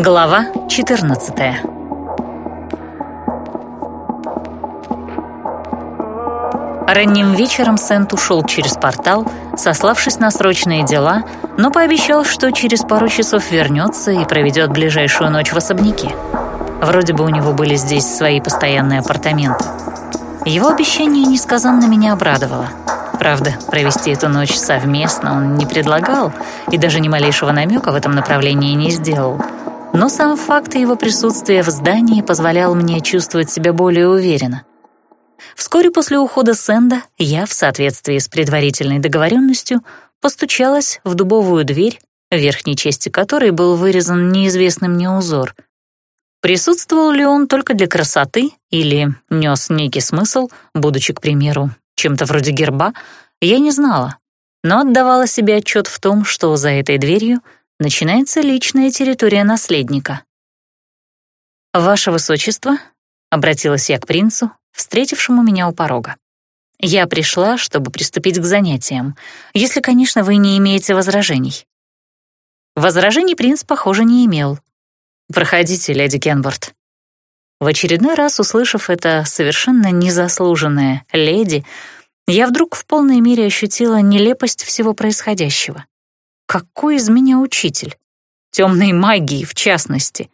Глава 14 Ранним вечером Сент ушел через портал, сославшись на срочные дела, но пообещал, что через пару часов вернется и проведет ближайшую ночь в особняке. Вроде бы у него были здесь свои постоянные апартаменты. Его обещание несказанно меня обрадовало. Правда, провести эту ночь совместно он не предлагал и даже ни малейшего намека в этом направлении не сделал. Но сам факт его присутствия в здании позволял мне чувствовать себя более уверенно. Вскоре после ухода Сэнда я, в соответствии с предварительной договоренностью, постучалась в дубовую дверь, в верхней части которой был вырезан неизвестный мне узор. Присутствовал ли он только для красоты или нес некий смысл, будучи, к примеру, чем-то вроде герба, я не знала, но отдавала себе отчет в том, что за этой дверью начинается личная территория наследника. «Ваше Высочество», — обратилась я к принцу, встретившему меня у порога. «Я пришла, чтобы приступить к занятиям, если, конечно, вы не имеете возражений». Возражений принц, похоже, не имел. «Проходите, леди Кенборд». В очередной раз, услышав это совершенно незаслуженное «леди», я вдруг в полной мере ощутила нелепость всего происходящего. Какой из меня учитель? Темной магии, в частности.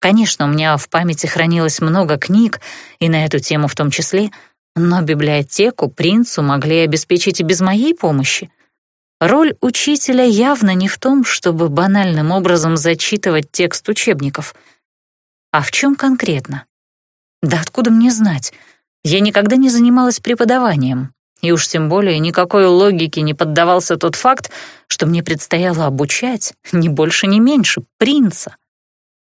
Конечно, у меня в памяти хранилось много книг, и на эту тему в том числе, но библиотеку принцу могли обеспечить и без моей помощи. Роль учителя явно не в том, чтобы банальным образом зачитывать текст учебников. А в чем конкретно? Да откуда мне знать? Я никогда не занималась преподаванием, и уж тем более никакой логике не поддавался тот факт, что мне предстояло обучать, ни больше, ни меньше, принца.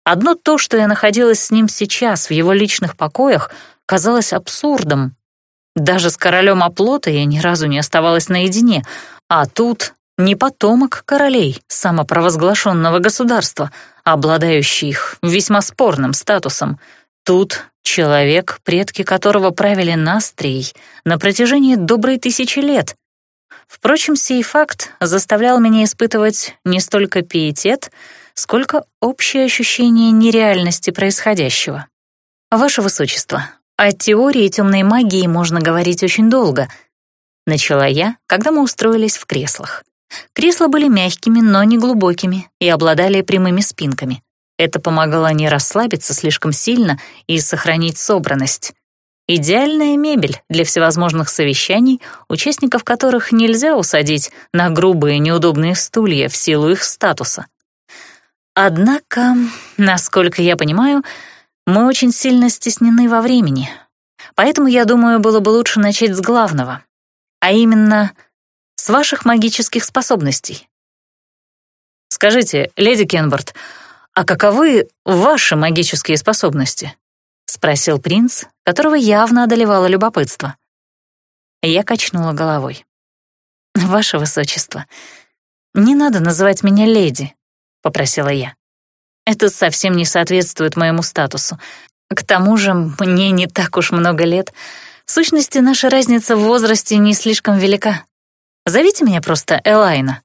Одно то, что я находилась с ним сейчас в его личных покоях, казалось абсурдом. Даже с королем оплота я ни разу не оставалась наедине, а тут не потомок королей самопровозглашенного государства, обладающий их весьма спорным статусом. Тут человек, предки которого правили Настрией на протяжении доброй тысячи лет. Впрочем, сей факт заставлял меня испытывать не столько пиетет, сколько общее ощущение нереальности происходящего. «Ваше Высочество, о теории темной магии можно говорить очень долго», начала я, когда мы устроились в креслах. Кресла были мягкими, но не глубокими и обладали прямыми спинками. Это помогало не расслабиться слишком сильно и сохранить собранность. Идеальная мебель для всевозможных совещаний, участников которых нельзя усадить на грубые неудобные стулья в силу их статуса. Однако, насколько я понимаю, мы очень сильно стеснены во времени. Поэтому, я думаю, было бы лучше начать с главного, а именно с ваших магических способностей. Скажите, леди Кенборд, а каковы ваши магические способности? Спросил принц, которого явно одолевало любопытство. Я качнула головой. «Ваше высочество, не надо называть меня леди. — попросила я. «Это совсем не соответствует моему статусу. К тому же мне не так уж много лет. В сущности, наша разница в возрасте не слишком велика. Зовите меня просто Элайна».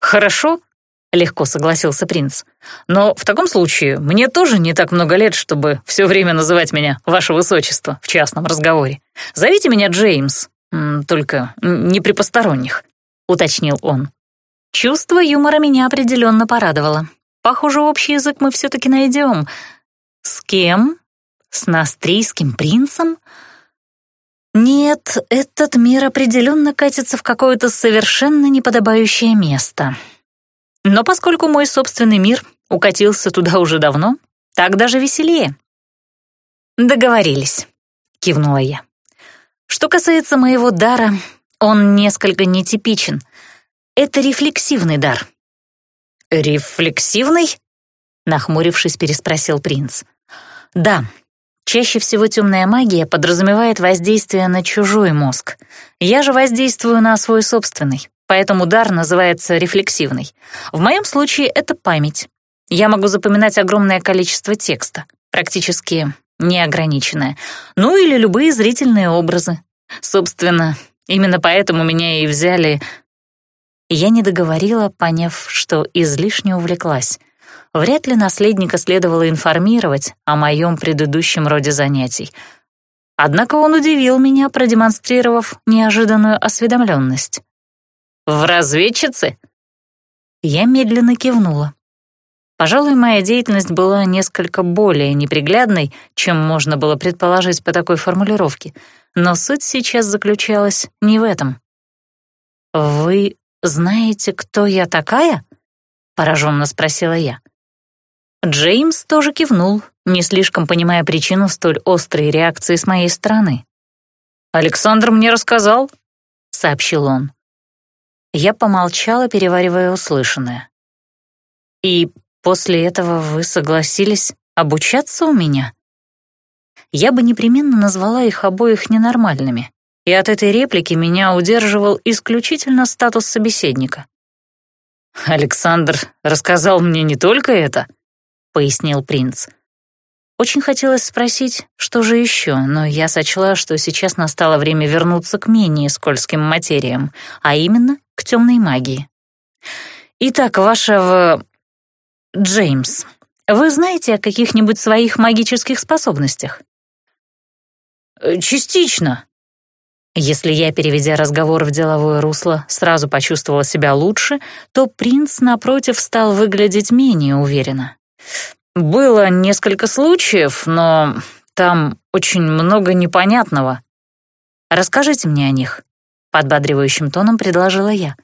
«Хорошо», — легко согласился принц. «Но в таком случае мне тоже не так много лет, чтобы все время называть меня «Ваше Высочество» в частном разговоре. Зовите меня Джеймс, только не при посторонних», — уточнил он. Чувство юмора меня определенно порадовало. Похоже, общий язык мы все-таки найдем. С кем? С настрийским принцем? Нет, этот мир определенно катится в какое-то совершенно неподобающее место. Но поскольку мой собственный мир укатился туда уже давно, так даже веселее. «Договорились», — кивнула я. «Что касается моего дара, он несколько нетипичен — это рефлексивный дар». «Рефлексивный?» — нахмурившись, переспросил принц. «Да, чаще всего темная магия подразумевает воздействие на чужой мозг. Я же воздействую на свой собственный, поэтому дар называется рефлексивный. В моем случае это память. Я могу запоминать огромное количество текста, практически неограниченное, ну или любые зрительные образы. Собственно, именно поэтому меня и взяли я не договорила, поняв, что излишне увлеклась. Вряд ли наследника следовало информировать о моем предыдущем роде занятий. Однако он удивил меня, продемонстрировав неожиданную осведомленность. «В разведчице?» Я медленно кивнула. Пожалуй, моя деятельность была несколько более неприглядной, чем можно было предположить по такой формулировке, но суть сейчас заключалась не в этом. «Вы знаете, кто я такая?» — пораженно спросила я. Джеймс тоже кивнул, не слишком понимая причину столь острой реакции с моей стороны. «Александр мне рассказал», — сообщил он. Я помолчала, переваривая услышанное. «И после этого вы согласились обучаться у меня?» Я бы непременно назвала их обоих ненормальными, и от этой реплики меня удерживал исключительно статус собеседника. «Александр рассказал мне не только это», — пояснил принц. Очень хотелось спросить, что же еще, но я сочла, что сейчас настало время вернуться к менее скользким материям, а именно к темной магии. Итак, вашего... Джеймс, вы знаете о каких-нибудь своих магических способностях? Частично, если я, переведя разговор в деловое русло, сразу почувствовала себя лучше, то принц, напротив, стал выглядеть менее уверенно. Было несколько случаев, но там очень много непонятного. Расскажите мне о них, подбадривающим тоном предложила я.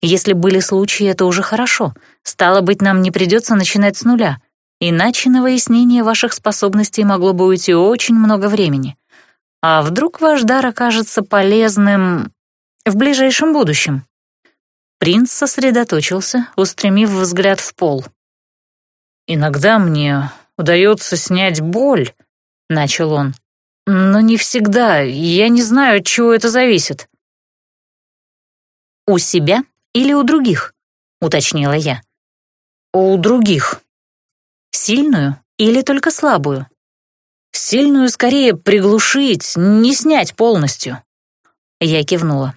Если были случаи, это уже хорошо. Стало быть, нам не придется начинать с нуля. Иначе на выяснение ваших способностей могло бы уйти очень много времени. А вдруг ваш дар окажется полезным в ближайшем будущем? Принц сосредоточился, устремив взгляд в пол. «Иногда мне удается снять боль», — начал он. «Но не всегда, я не знаю, от чего это зависит». «У себя или у других?» — уточнила я. «У других». «Сильную или только слабую?» Сильную скорее приглушить, не снять полностью. Я кивнула.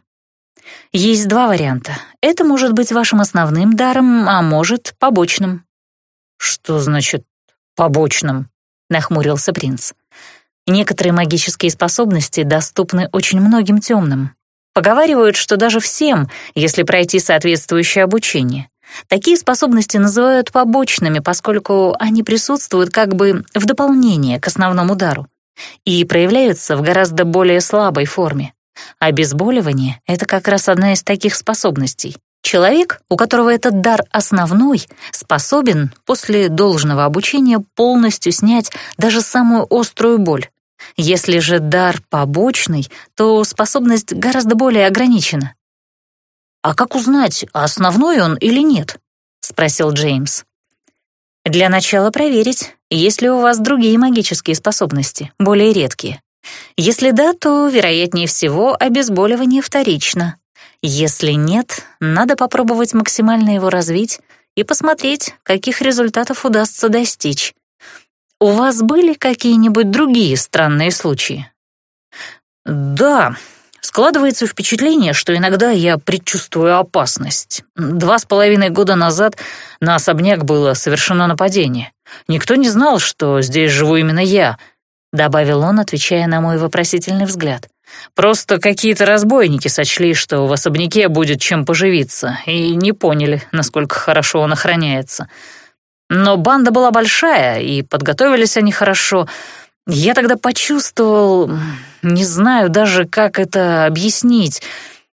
Есть два варианта. Это может быть вашим основным даром, а может, побочным. Что значит побочным? Нахмурился принц. Некоторые магические способности доступны очень многим темным. Поговаривают, что даже всем, если пройти соответствующее обучение. Такие способности называют побочными, поскольку они присутствуют как бы в дополнение к основному удару и проявляются в гораздо более слабой форме. Обезболивание — это как раз одна из таких способностей. Человек, у которого этот дар основной, способен после должного обучения полностью снять даже самую острую боль. Если же дар побочный, то способность гораздо более ограничена. «А как узнать, основной он или нет?» — спросил Джеймс. «Для начала проверить, есть ли у вас другие магические способности, более редкие. Если да, то, вероятнее всего, обезболивание вторично. Если нет, надо попробовать максимально его развить и посмотреть, каких результатов удастся достичь. У вас были какие-нибудь другие странные случаи?» «Да, Складывается впечатление, что иногда я предчувствую опасность. Два с половиной года назад на особняк было совершено нападение. Никто не знал, что здесь живу именно я, добавил он, отвечая на мой вопросительный взгляд. Просто какие-то разбойники сочли, что в особняке будет чем поживиться, и не поняли, насколько хорошо он охраняется. Но банда была большая, и подготовились они хорошо — я тогда почувствовал, не знаю даже, как это объяснить.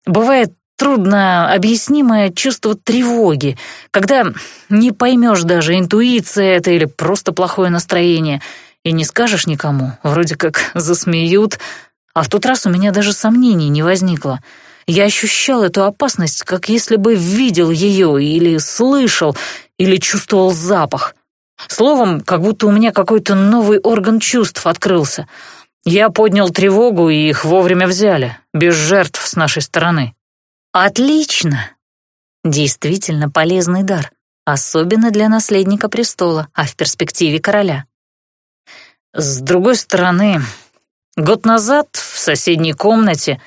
Бывает трудно объяснимое чувство тревоги, когда не поймешь даже, интуиция это или просто плохое настроение, и не скажешь никому, вроде как засмеют, а в тот раз у меня даже сомнений не возникло. Я ощущал эту опасность, как если бы видел ее или слышал, или чувствовал запах. Словом, как будто у меня какой-то новый орган чувств открылся. Я поднял тревогу, и их вовремя взяли, без жертв с нашей стороны. Отлично! Действительно полезный дар, особенно для наследника престола, а в перспективе короля. С другой стороны, год назад в соседней комнате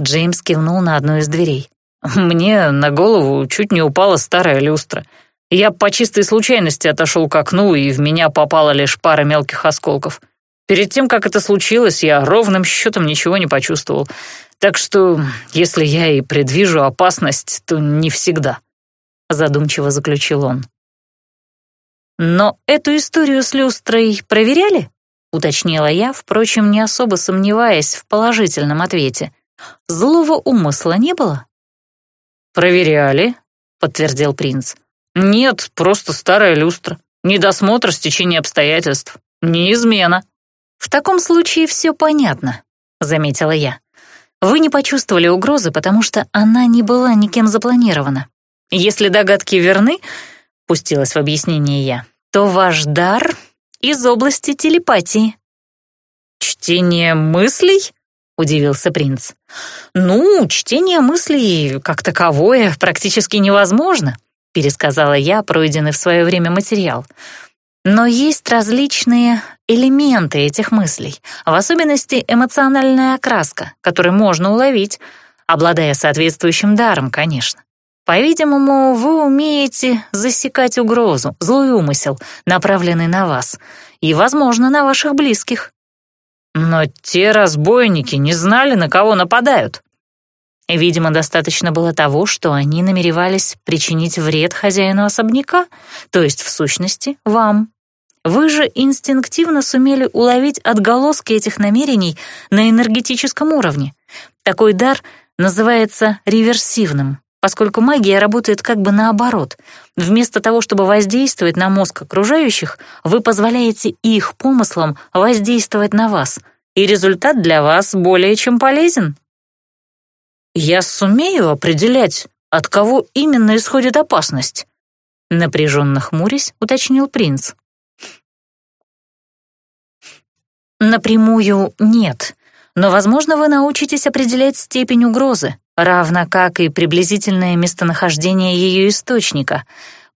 Джеймс кивнул на одну из дверей. Мне на голову чуть не упала старая люстра — Я по чистой случайности отошел к окну, и в меня попала лишь пара мелких осколков. Перед тем, как это случилось, я ровным счетом ничего не почувствовал. Так что, если я и предвижу опасность, то не всегда», — задумчиво заключил он. «Но эту историю с люстрой проверяли?» — уточнила я, впрочем, не особо сомневаясь в положительном ответе. «Злого умысла не было?» «Проверяли», — подтвердил принц. «Нет, просто старая люстра. Недосмотр, стечение обстоятельств. Не измена». «В таком случае все понятно», — заметила я. «Вы не почувствовали угрозы, потому что она не была никем запланирована. Если догадки верны, — пустилась в объяснение я, — то ваш дар из области телепатии». «Чтение мыслей?» — удивился принц. «Ну, чтение мыслей как таковое практически невозможно», — пересказала я пройденный в свое время материал. «Но есть различные элементы этих мыслей, в особенности эмоциональная окраска, которую можно уловить, обладая соответствующим даром, конечно. По-видимому, вы умеете засекать угрозу, злой умысел, направленный на вас, и, возможно, на ваших близких. Но те разбойники не знали, на кого нападают. Видимо, достаточно было того, что они намеревались причинить вред хозяину особняка, то есть, в сущности, вам. Вы же инстинктивно сумели уловить отголоски этих намерений на энергетическом уровне. Такой дар называется реверсивным поскольку магия работает как бы наоборот. Вместо того, чтобы воздействовать на мозг окружающих, вы позволяете их помыслам воздействовать на вас, и результат для вас более чем полезен. «Я сумею определять, от кого именно исходит опасность?» Напряженно хмурясь, уточнил принц. Напрямую нет, но, возможно, вы научитесь определять степень угрозы, равно как и приблизительное местонахождение ее источника.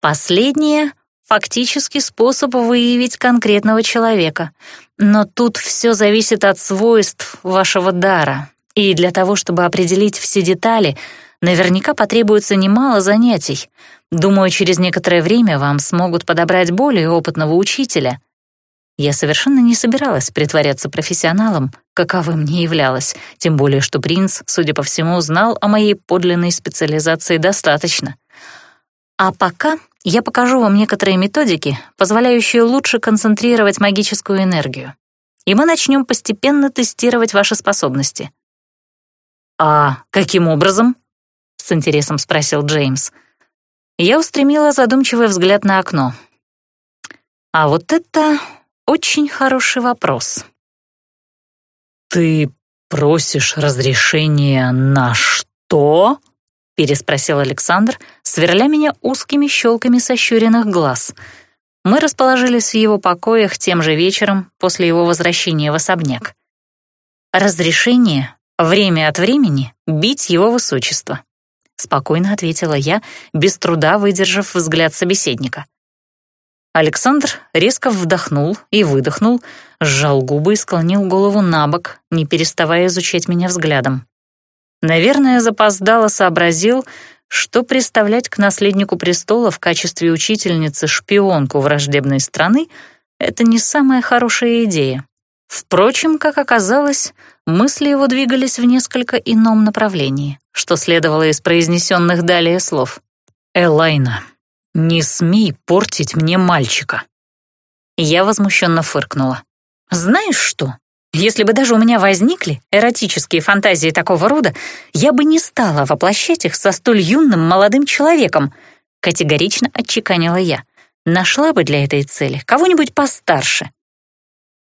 Последнее — фактически способ выявить конкретного человека. Но тут все зависит от свойств вашего дара. И для того, чтобы определить все детали, наверняка потребуется немало занятий. Думаю, через некоторое время вам смогут подобрать более опытного учителя — я совершенно не собиралась притворяться профессионалом, каковым не являлась, тем более что принц, судя по всему, знал о моей подлинной специализации достаточно. А пока я покажу вам некоторые методики, позволяющие лучше концентрировать магическую энергию. И мы начнем постепенно тестировать ваши способности. «А каким образом?» — с интересом спросил Джеймс. Я устремила задумчивый взгляд на окно. А вот это очень хороший вопрос. «Ты просишь разрешения на что?» — переспросил Александр, сверля меня узкими щелками сощуренных глаз. Мы расположились в его покоях тем же вечером после его возвращения в особняк. «Разрешение время от времени бить его высочество», — спокойно ответила я, без труда выдержав взгляд собеседника. Александр резко вдохнул и выдохнул, сжал губы и склонил голову на бок, не переставая изучать меня взглядом. Наверное, запоздало сообразил, что представлять к наследнику престола в качестве учительницы шпионку враждебной страны — это не самая хорошая идея. Впрочем, как оказалось, мысли его двигались в несколько ином направлении, что следовало из произнесенных далее слов. «Элайна, «Не смей портить мне мальчика!» Я возмущенно фыркнула. «Знаешь что? Если бы даже у меня возникли эротические фантазии такого рода, я бы не стала воплощать их со столь юным молодым человеком», категорично отчеканила я. «Нашла бы для этой цели кого-нибудь постарше».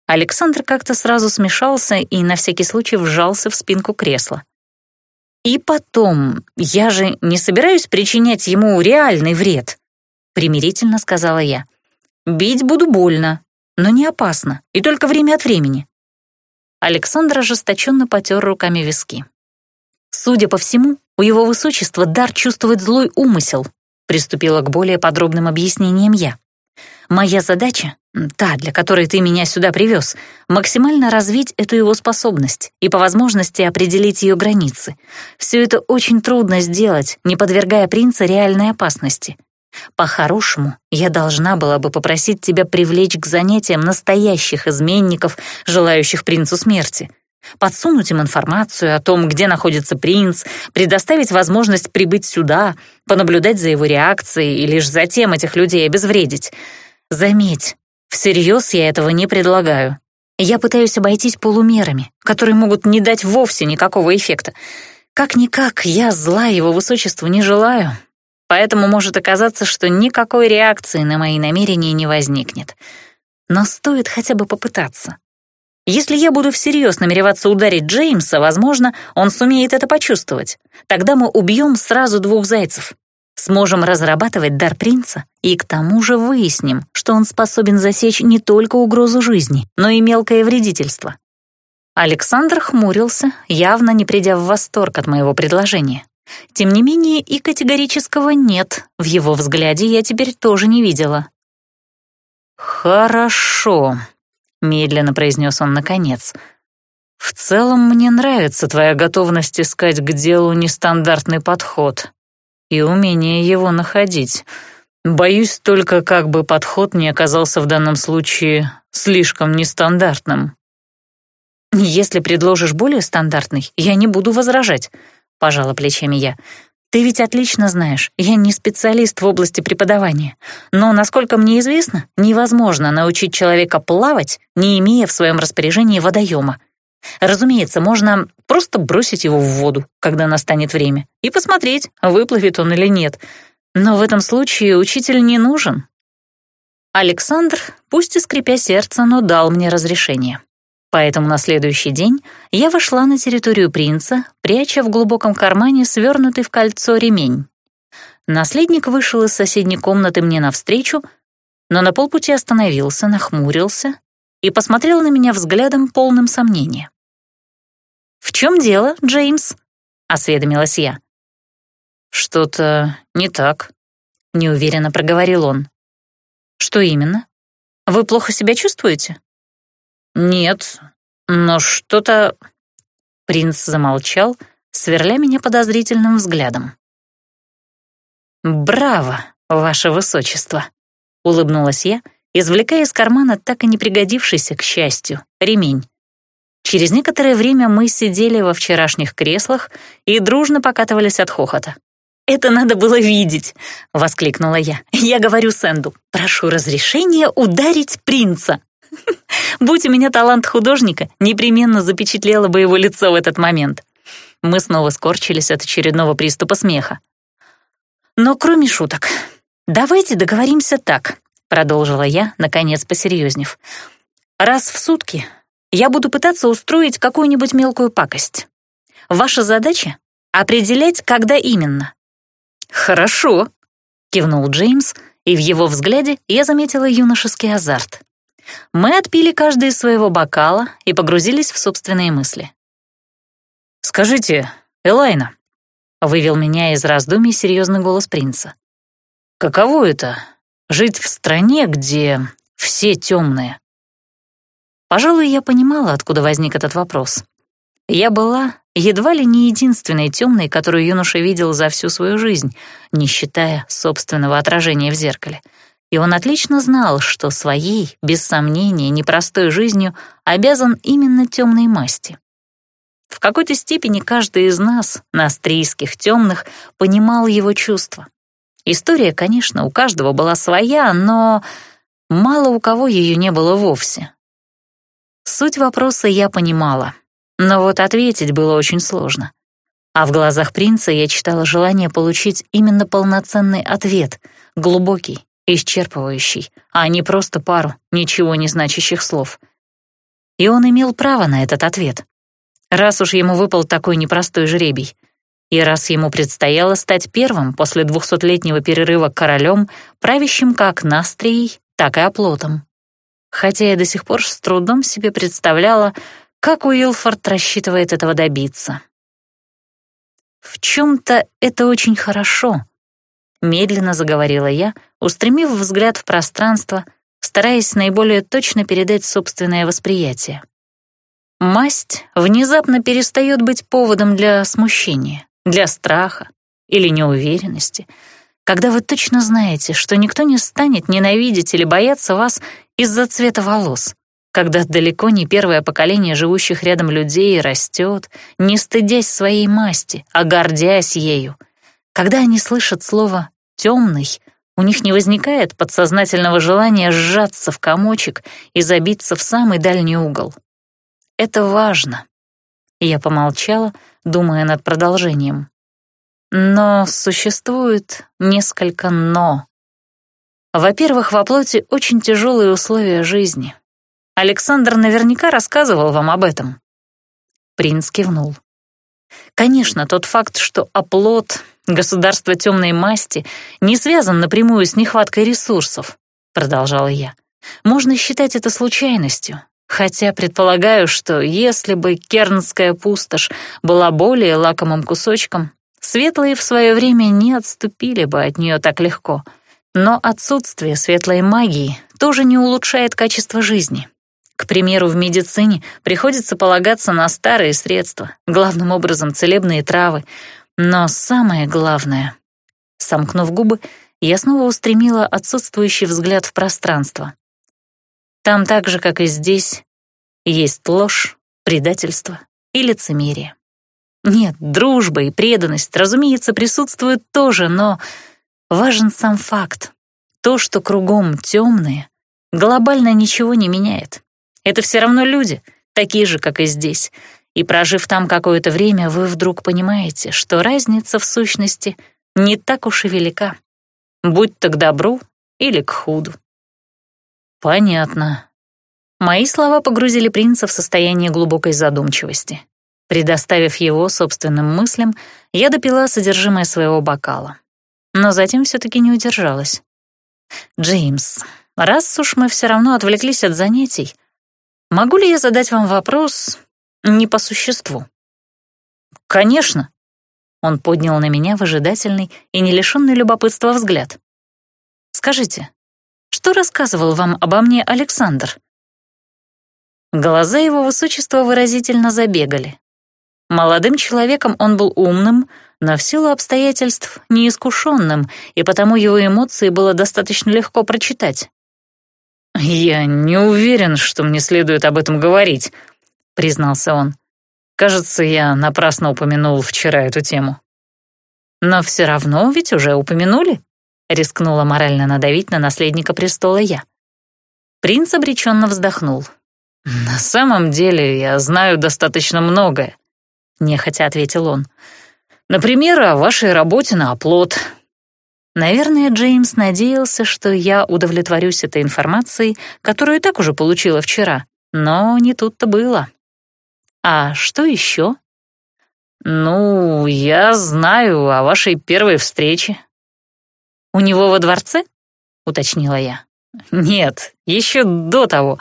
Александр как-то сразу смешался и на всякий случай вжался в спинку кресла. «И потом, я же не собираюсь причинять ему реальный вред примирительно сказала я. «Бить буду больно, но не опасно, и только время от времени». Александр ожесточенно потер руками виски. «Судя по всему, у его высочества дар чувствовать злой умысел», приступила к более подробным объяснениям я. «Моя задача, та, для которой ты меня сюда привез, максимально развить эту его способность и по возможности определить ее границы. Все это очень трудно сделать, не подвергая принца реальной опасности. По-хорошему, я должна была бы попросить тебя привлечь к занятиям настоящих изменников, желающих принцу смерти. Подсунуть им информацию о том, где находится принц, предоставить возможность прибыть сюда, понаблюдать за его реакцией и лишь затем этих людей обезвредить. Заметь, всерьез я этого не предлагаю. Я пытаюсь обойтись полумерами, которые могут не дать вовсе никакого эффекта. Как-никак, я зла его высочеству не желаю, поэтому может оказаться, что никакой реакции на мои намерения не возникнет. Но стоит хотя бы попытаться. Если я буду всерьез намереваться ударить Джеймса, возможно, он сумеет это почувствовать. Тогда мы убьем сразу двух зайцев. Сможем разрабатывать дар принца и к тому же выясним, что он способен засечь не только угрозу жизни, но и мелкое вредительство. Александр хмурился, явно не придя в восторг от моего предложения. Тем не менее, и категорического «нет» в его взгляде я теперь тоже не видела. «Хорошо», — медленно произнес он наконец. «В целом мне нравится твоя готовность искать к делу нестандартный подход и умение его находить. Боюсь только, как бы подход не оказался в данном случае слишком нестандартным». «Если предложишь более стандартный, я не буду возражать», — пожала плечами я. «Ты ведь отлично знаешь, я не специалист в области преподавания, но, насколько мне известно, невозможно научить человека плавать, не имея в своем распоряжении водоема. Разумеется, можно просто бросить его в воду, когда настанет время, и посмотреть, выплывет он или нет. Но в этом случае учитель не нужен». Александр, пусть и скрипя сердце, но дал мне разрешение. Поэтому на следующий день я вошла на территорию принца, пряча в глубоком кармане свернутый в кольцо ремень. Наследник вышел из соседней комнаты мне навстречу, но на полпути остановился, нахмурился и посмотрел на меня взглядом полным сомнения. «В чем дело, Джеймс?» — осведомилась я. «Что-то не так», — неуверенно проговорил он. «Что именно? Вы плохо себя чувствуете?» «Нет, но что-то...» Принц замолчал, сверля меня подозрительным взглядом. «Браво, ваше высочество!» — улыбнулась я, извлекая из кармана так и не пригодившийся, к счастью, ремень. Через некоторое время мы сидели во вчерашних креслах и дружно покатывались от хохота. «Это надо было видеть!» — воскликнула я. «Я говорю Сэнду, прошу разрешения ударить принца!» Будь у меня талант художника, непременно запечатлела бы его лицо в этот момент. Мы снова скорчились от очередного приступа смеха. «Но кроме шуток, давайте договоримся так», — продолжила я, наконец посерьезнев. «Раз в сутки я буду пытаться устроить какую-нибудь мелкую пакость. Ваша задача — определять, когда именно». «Хорошо», — кивнул Джеймс, и в его взгляде я заметила юношеский азарт. Мы отпили каждый из своего бокала и погрузились в собственные мысли. «Скажите, Элайна», — вывел меня из раздумий серьезный голос принца, «каково это — жить в стране, где все темные?» Пожалуй, я понимала, откуда возник этот вопрос. Я была едва ли не единственной темной, которую юноша видел за всю свою жизнь, не считая собственного отражения в зеркале — и он отлично знал, что своей, без сомнения, непростой жизнью обязан именно темной масти. В какой-то степени каждый из нас, настрийских темных, понимал его чувства. История, конечно, у каждого была своя, но мало у кого ее не было вовсе. Суть вопроса я понимала, но вот ответить было очень сложно. А в глазах принца я читала желание получить именно полноценный ответ, глубокий, исчерпывающий, а не просто пару ничего не значащих слов. И он имел право на этот ответ. Раз уж ему выпал такой непростой жребий, и раз ему предстояло стать первым после двухсотлетнего перерыва королем, правящим как Настрией, так и оплотом. Хотя я до сих пор с трудом себе представляла, как Уилфорд рассчитывает этого добиться. В чем-то это очень хорошо — Медленно заговорила я, устремив взгляд в пространство, стараясь наиболее точно передать собственное восприятие. Масть внезапно перестает быть поводом для смущения, для страха или неуверенности. когда вы точно знаете, что никто не станет ненавидеть или бояться вас из-за цвета волос, когда далеко не первое поколение живущих рядом людей растет, не стыдясь своей масти, а гордясь ею, когда они слышат слово «темный», у них не возникает подсознательного желания сжаться в комочек и забиться в самый дальний угол. Это важно. Я помолчала, думая над продолжением. Но существует несколько «но». Во-первых, во плоти очень тяжелые условия жизни. Александр наверняка рассказывал вам об этом. Принц кивнул. Конечно, тот факт, что оплот, государство темной масти, не связан напрямую с нехваткой ресурсов, продолжала я. Можно считать это случайностью, хотя предполагаю, что если бы Кернская пустошь была более лакомым кусочком, Светлые в свое время не отступили бы от нее так легко. Но отсутствие светлой магии тоже не улучшает качество жизни. К примеру, в медицине приходится полагаться на старые средства, главным образом целебные травы. Но самое главное... Сомкнув губы, я снова устремила отсутствующий взгляд в пространство. Там так же, как и здесь, есть ложь, предательство и лицемерие. Нет, дружба и преданность, разумеется, присутствуют тоже, но важен сам факт. То, что кругом темные, глобально ничего не меняет. Это все равно люди, такие же, как и здесь. И прожив там какое-то время, вы вдруг понимаете, что разница в сущности не так уж и велика. Будь то к добру или к худу. Понятно. Мои слова погрузили принца в состояние глубокой задумчивости. Предоставив его собственным мыслям, я допила содержимое своего бокала. Но затем все-таки не удержалась. «Джеймс, раз уж мы все равно отвлеклись от занятий, могу ли я задать вам вопрос не по существу?» «Конечно!» Он поднял на меня выжидательный и не лишенный любопытства взгляд. «Скажите, что рассказывал вам обо мне Александр?» Глаза его высочества выразительно забегали. Молодым человеком он был умным, но в силу обстоятельств неискушенным, и потому его эмоции было достаточно легко прочитать. «Я не уверен, что мне следует об этом говорить», — признался он. «Кажется, я напрасно упомянул вчера эту тему». «Но все равно ведь уже упомянули», — рискнула морально надавить на наследника престола я. Принц обреченно вздохнул. «На самом деле я знаю достаточно многое. — нехотя ответил он. «Например, о вашей работе на оплот». Наверное, Джеймс надеялся, что я удовлетворюсь этой информацией, которую и так уже получила вчера, но не тут-то было. «А что еще?» «Ну, я знаю о вашей первой встрече». «У него во дворце?» — уточнила я. «Нет, еще до того.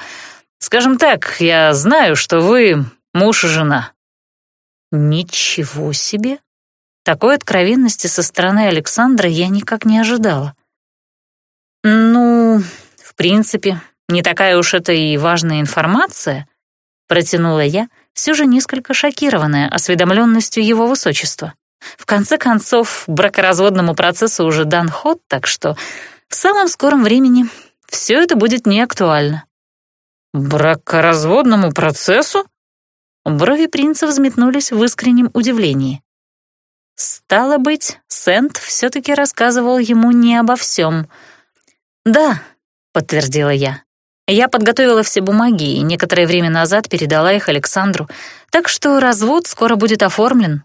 Скажем так, я знаю, что вы муж и жена». Ничего себе! Такой откровенности со стороны Александра я никак не ожидала. Ну, в принципе, не такая уж это и важная информация, протянула я, все же несколько шокированная осведомленностью его высочества. В конце концов, бракоразводному процессу уже дан ход, так что в самом скором времени все это будет неактуально. «Бракоразводному процессу?» Брови принца взметнулись в искреннем удивлении. Стало быть, Сент все-таки рассказывал ему не обо всем. «Да», — подтвердила я. «Я подготовила все бумаги и некоторое время назад передала их Александру, так что развод скоро будет оформлен».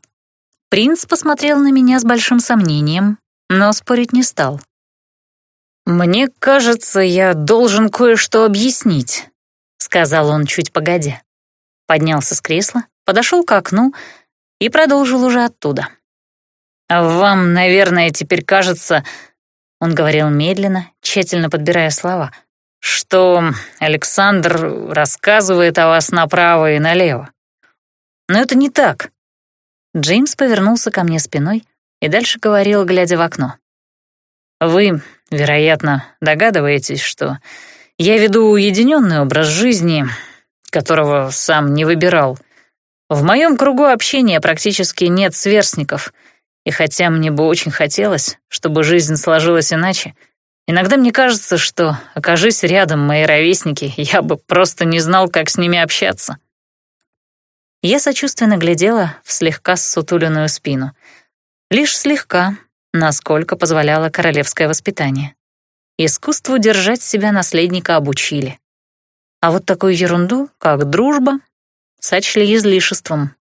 Принц посмотрел на меня с большим сомнением, но спорить не стал. «Мне кажется, я должен кое-что объяснить», — сказал он чуть погодя поднялся с кресла, подошел к окну и продолжил уже оттуда. «Вам, наверное, теперь кажется...» Он говорил медленно, тщательно подбирая слова, что Александр рассказывает о вас направо и налево. Но это не так. Джеймс повернулся ко мне спиной и дальше говорил, глядя в окно. Вы, вероятно, догадываетесь, что я веду уединенный образ жизни, которого сам не выбирал. В моем кругу общения практически нет сверстников, И хотя мне бы очень хотелось, чтобы жизнь сложилась иначе, иногда мне кажется, что, окажись рядом мои ровесники, я бы просто не знал, как с ними общаться. Я сочувственно глядела в слегка ссутуленную спину. Лишь слегка, насколько позволяло королевское воспитание. Искусству держать себя наследника обучили. А вот такую ерунду, как дружба, сочли излишеством.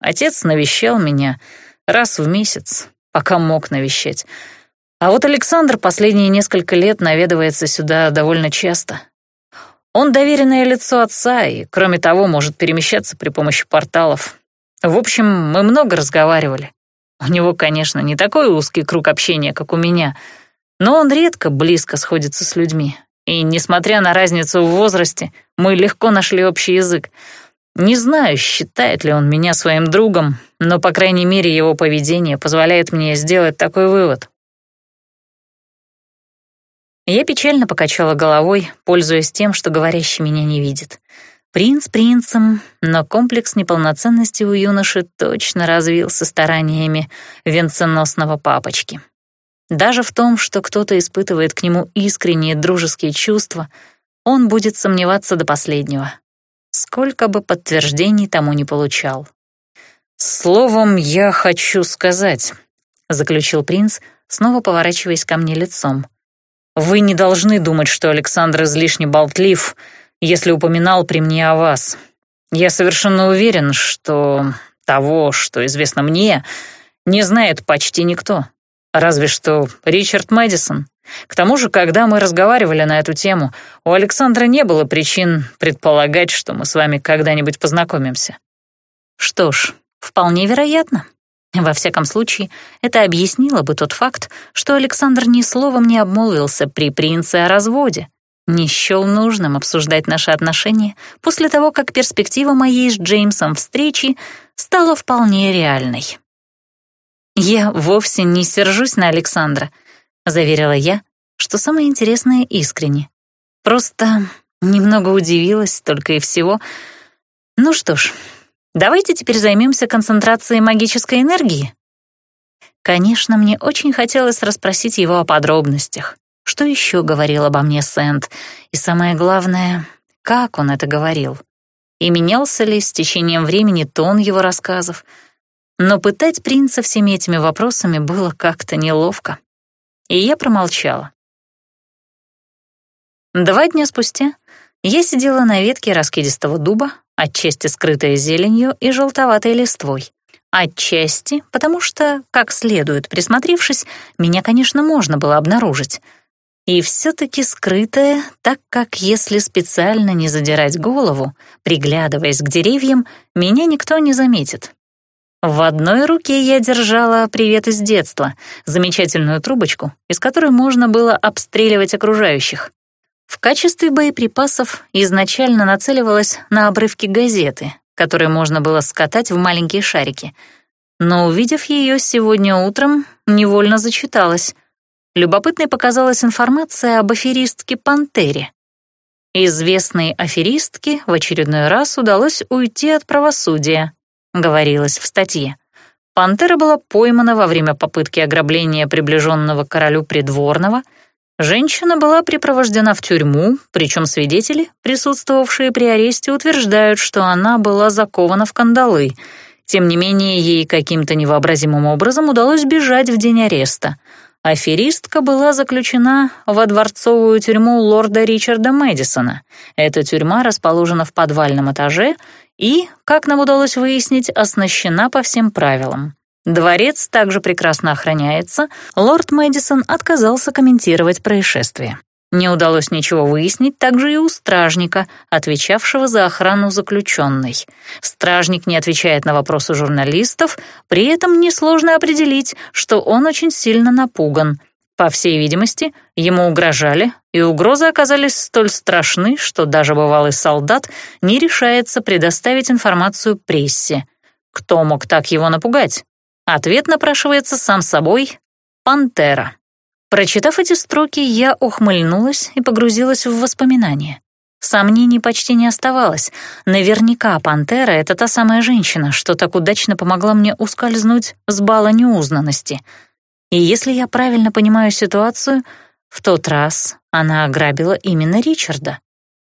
Отец навещал меня раз в месяц, пока мог навещать. А вот Александр последние несколько лет наведывается сюда довольно часто. Он доверенное лицо отца и, кроме того, может перемещаться при помощи порталов. В общем, мы много разговаривали. У него, конечно, не такой узкий круг общения, как у меня, но он редко близко сходится с людьми, и, несмотря на разницу в возрасте, мы легко нашли общий язык. Не знаю, считает ли он меня своим другом, но, по крайней мере, его поведение позволяет мне сделать такой вывод. Я печально покачала головой, пользуясь тем, что говорящий меня не видит. Принц принцем, но комплекс неполноценности у юноши точно развился стараниями венценосного папочки. Даже в том, что кто-то испытывает к нему искренние дружеские чувства, он будет сомневаться до последнего. Сколько бы подтверждений тому не получал. «Словом, я хочу сказать», — заключил принц, снова поворачиваясь ко мне лицом. «Вы не должны думать, что Александр излишне болтлив, если упоминал при мне о вас. Я совершенно уверен, что того, что известно мне, не знает почти никто. Разве что Ричард Мэдисон. К тому же, когда мы разговаривали на эту тему, у Александра не было причин предполагать, что мы с вами когда-нибудь познакомимся. Что ж, вполне вероятно. Во всяком случае, это объяснило бы тот факт, что Александр ни словом не обмолвился при принце о разводе, не счел нужным обсуждать наши отношения после того, как перспектива моей с Джеймсом встречи стала вполне реальной. «Я вовсе не сержусь на Александра», — заверила я, что самое интересное искренне. Просто немного удивилась только и всего. Ну что ж, давайте теперь займемся концентрацией магической энергии. Конечно, мне очень хотелось расспросить его о подробностях. Что еще говорил обо мне Сент? И самое главное, как он это говорил? И менялся ли с течением времени тон его рассказов — но пытать принца всеми этими вопросами было как-то неловко. И я промолчала. Два дня спустя я сидела на ветке раскидистого дуба, отчасти скрытая зеленью и желтоватой листвой. Отчасти, потому что, как следует присмотревшись, меня, конечно, можно было обнаружить. И все-таки скрытая, так как если специально не задирать голову, приглядываясь к деревьям, меня никто не заметит. В одной руке я держала «Привет из детства», замечательную трубочку, из которой можно было обстреливать окружающих. В качестве боеприпасов изначально нацеливалась на обрывки газеты, которые можно было скатать в маленькие шарики. Но, увидев ее сегодня утром, невольно зачиталась. Любопытной показалась информация об аферистке Пантере. Известной аферистке в очередной раз удалось уйти от правосудия, говорилось в статье. Пантера была поймана во время попытки ограбления приближенного королю придворного. Женщина была припровождена в тюрьму, причем свидетели, присутствовавшие при аресте, утверждают, что она была закована в кандалы. Тем не менее, ей каким-то невообразимым образом удалось бежать в день ареста. Аферистка была заключена во дворцовую тюрьму лорда Ричарда Мэдисона. Эта тюрьма расположена в подвальном этаже и, как нам удалось выяснить, оснащена по всем правилам. Дворец также прекрасно охраняется, лорд Мэдисон отказался комментировать происшествие. Не удалось ничего выяснить также и у стражника, отвечавшего за охрану заключенной. Стражник не отвечает на вопросы журналистов, при этом несложно определить, что он очень сильно напуган. По всей видимости, ему угрожали, и угрозы оказались столь страшны, что даже бывалый солдат не решается предоставить информацию прессе. Кто мог так его напугать? Ответ напрашивается сам собой — «Пантера». Прочитав эти строки, я ухмыльнулась и погрузилась в воспоминания. Сомнений почти не оставалось. Наверняка пантера — это та самая женщина, что так удачно помогла мне ускользнуть с бала неузнанности. И если я правильно понимаю ситуацию, в тот раз она ограбила именно Ричарда.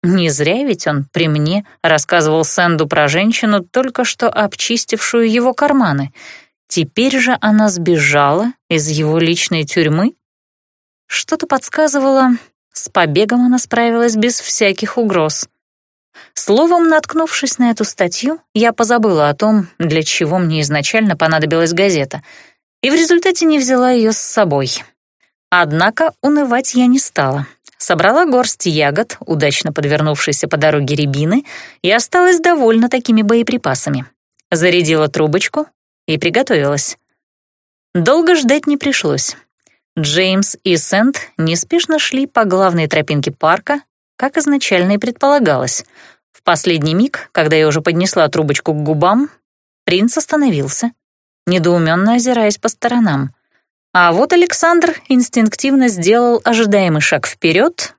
Не зря ведь он при мне рассказывал Сэнду про женщину, только что обчистившую его карманы. Теперь же она сбежала из его личной тюрьмы? Что-то подсказывало, с побегом она справилась без всяких угроз. Словом, наткнувшись на эту статью, я позабыла о том, для чего мне изначально понадобилась газета, и в результате не взяла ее с собой. Однако унывать я не стала. Собрала горсть ягод, удачно подвернувшейся по дороге рябины, и осталась довольна такими боеприпасами. Зарядила трубочку и приготовилась. Долго ждать не пришлось. Джеймс и Сент неспешно шли по главной тропинке парка, как изначально и предполагалось. В последний миг, когда я уже поднесла трубочку к губам, принц остановился, недоуменно озираясь по сторонам. А вот Александр инстинктивно сделал ожидаемый шаг вперед.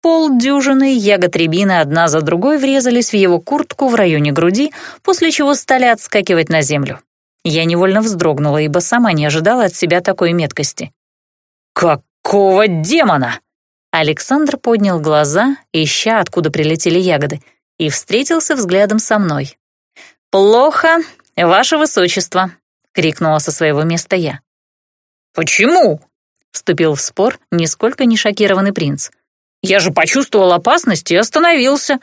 Полдюжины ягод рябины одна за другой врезались в его куртку в районе груди, после чего стали отскакивать на землю. Я невольно вздрогнула, ибо сама не ожидала от себя такой меткости. «Какого демона?» Александр поднял глаза, ища, откуда прилетели ягоды, и встретился взглядом со мной. «Плохо, ваше высочество!» — крикнула со своего места я. «Почему?» — вступил в спор нисколько не шокированный принц. «Я же почувствовал опасность и остановился».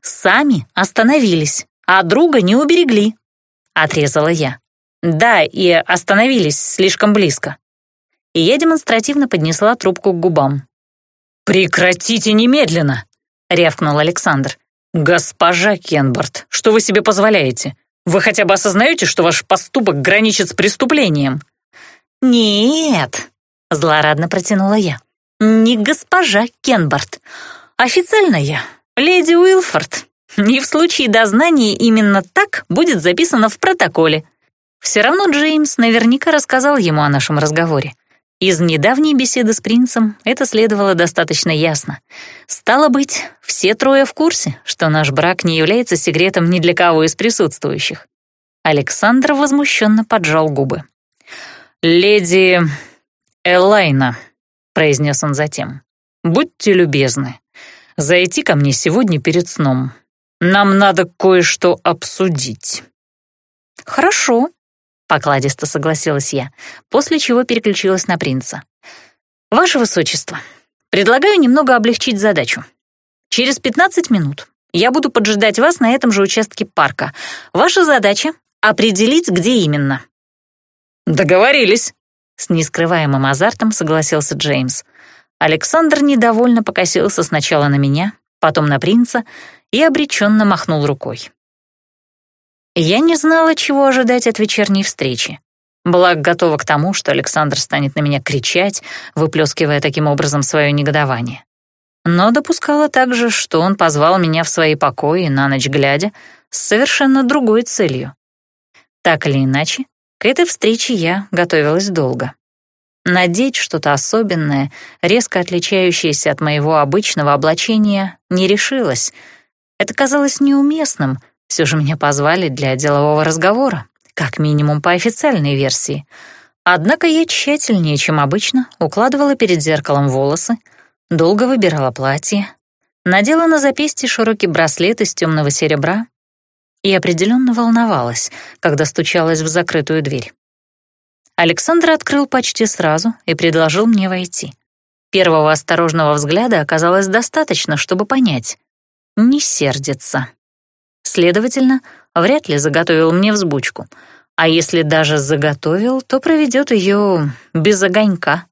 «Сами остановились, а друга не уберегли», — отрезала я. «Да, и остановились слишком близко» и я демонстративно поднесла трубку к губам. «Прекратите немедленно!» — рявкнул Александр. «Госпожа Кенбарт, что вы себе позволяете? Вы хотя бы осознаете, что ваш поступок граничит с преступлением?» «Нет», — злорадно протянула я, — «не госпожа Кенбарт. Официально я леди Уилфорд. И в случае дознания именно так будет записано в протоколе. Все равно Джеймс наверняка рассказал ему о нашем разговоре. Из недавней беседы с принцем это следовало достаточно ясно. Стало быть, все трое в курсе, что наш брак не является секретом ни для кого из присутствующих. Александр возмущенно поджал губы. «Леди Элайна», — произнес он затем, — «будьте любезны, зайти ко мне сегодня перед сном. Нам надо кое-что обсудить». «Хорошо», Покладисто согласилась я, после чего переключилась на принца. «Ваше Высочество, предлагаю немного облегчить задачу. Через 15 минут я буду поджидать вас на этом же участке парка. Ваша задача — определить, где именно». «Договорились», — с нескрываемым азартом согласился Джеймс. Александр недовольно покосился сначала на меня, потом на принца и обреченно махнул рукой. Я не знала, чего ожидать от вечерней встречи. Была готова к тому, что Александр станет на меня кричать, выплескивая таким образом свое негодование. Но допускала также, что он позвал меня в свои покои на ночь глядя с совершенно другой целью. Так или иначе, к этой встрече я готовилась долго. Надеть что-то особенное, резко отличающееся от моего обычного облачения, не решилась. Это казалось неуместным — все же меня позвали для делового разговора, как минимум по официальной версии. Однако я тщательнее, чем обычно, укладывала перед зеркалом волосы, долго выбирала платье, надела на запястье широкий браслет из темного серебра и определенно волновалась, когда стучалась в закрытую дверь. Александр открыл почти сразу и предложил мне войти. Первого осторожного взгляда оказалось достаточно, чтобы понять — не сердится. Следовательно, вряд ли заготовил мне взбучку. А если даже заготовил, то проведет ее без огонька.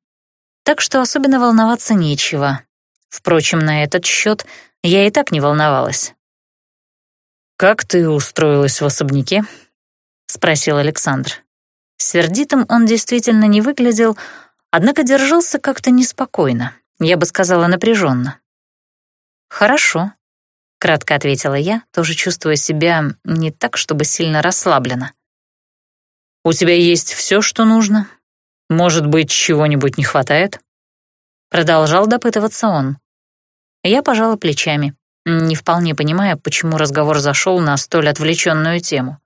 Так что особенно волноваться нечего. Впрочем, на этот счет я и так не волновалась. «Как ты устроилась в особняке?» — спросил Александр. Сердитым он действительно не выглядел, однако держался как-то неспокойно, я бы сказала напряженно. «Хорошо», — кратко ответила я, тоже чувствуя себя не так, чтобы сильно расслаблена. «У тебя есть все, что нужно? Может быть, чего-нибудь не хватает?» Продолжал допытываться он. Я пожала плечами. не вполне понимая, почему разговор зашел на столь отвлеченную тему.